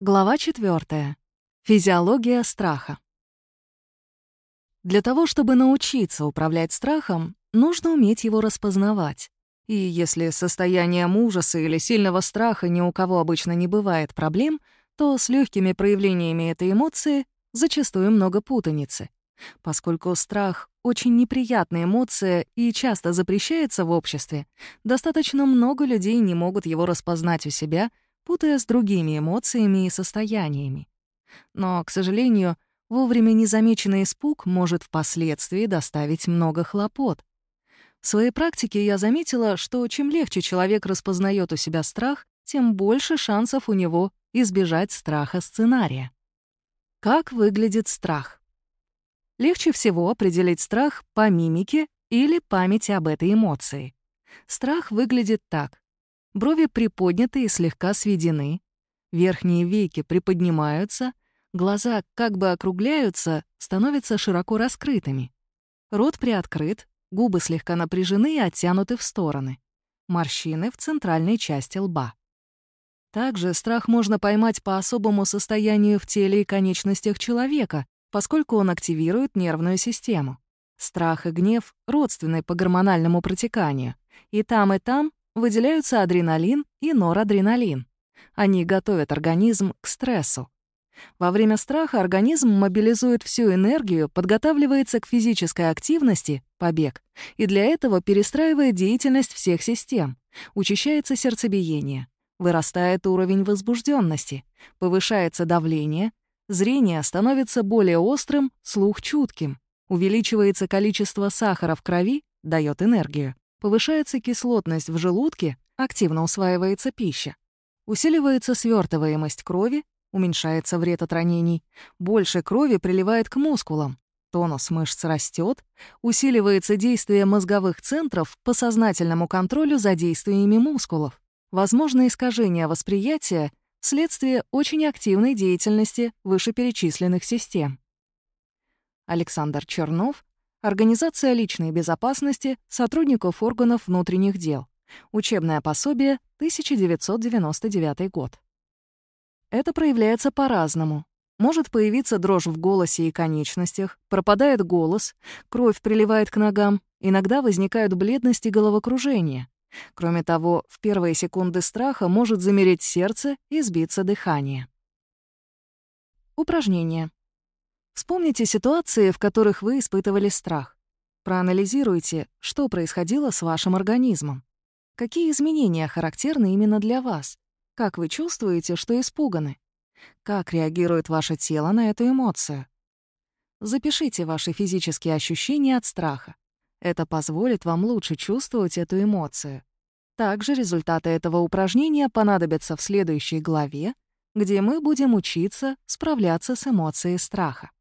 Глава 4. Физиология страха. Для того, чтобы научиться управлять страхом, нужно уметь его распознавать. И если состоянием ужаса или сильного страха ни у кого обычно не бывает проблем, то с легкими проявлениями этой эмоции зачастую много путаницы. Поскольку страх — очень неприятная эмоция и часто запрещается в обществе, достаточно много людей не могут его распознать у себя — путая с другими эмоциями и состояниями. Но, к сожалению, вовремя незамеченный испуг может впоследствии доставить много хлопот. В своей практике я заметила, что чем легче человек распознает у себя страх, тем больше шансов у него избежать страха сценария. Как выглядит страх? Легче всего определить страх по мимике или памяти об этой эмоции. Страх выглядит так. Брови приподняты и слегка сведены, верхние веки приподнимаются, глаза как бы округляются, становятся широко раскрытыми. Рот приоткрыт, губы слегка напряжены и оттянуты в стороны. Морщины в центральной части лба. Также страх можно поймать по особому состоянию в теле и конечностях человека, поскольку он активирует нервную систему. Страх и гнев родственны по гормональному протеканию. И там, и там выделяются адреналин и норадреналин. Они готовят организм к стрессу. Во время страха организм мобилизует всю энергию, подготавливается к физической активности, побег, и для этого перестраивает деятельность всех систем. Учащается сердцебиение, вырастает уровень возбужденности, повышается давление, зрение становится более острым, слух чутким, увеличивается количество сахара в крови, дает энергию, Повышается кислотность в желудке, активно усваивается пища. Усиливается свертываемость крови, уменьшается вред от ранений, больше крови приливает к мускулам, тонус мышц растет, усиливается действие мозговых центров по сознательному контролю за действиями мускулов. Возможно искажение восприятия вследствие очень активной деятельности вышеперечисленных систем. Александр Чернов Организация личной безопасности сотрудников органов внутренних дел. Учебное пособие, 1999 год. Это проявляется по-разному. Может появиться дрожь в голосе и конечностях, пропадает голос, кровь приливает к ногам, иногда возникают бледность и головокружение. Кроме того, в первые секунды страха может замереть сердце и сбиться дыхание. Упражнение. Вспомните ситуации, в которых вы испытывали страх. Проанализируйте, что происходило с вашим организмом. Какие изменения характерны именно для вас? Как вы чувствуете, что испуганы? Как реагирует ваше тело на эту эмоцию? Запишите ваши физические ощущения от страха. Это позволит вам лучше чувствовать эту эмоцию. Также результаты этого упражнения понадобятся в следующей главе, где мы будем учиться справляться с эмоцией страха.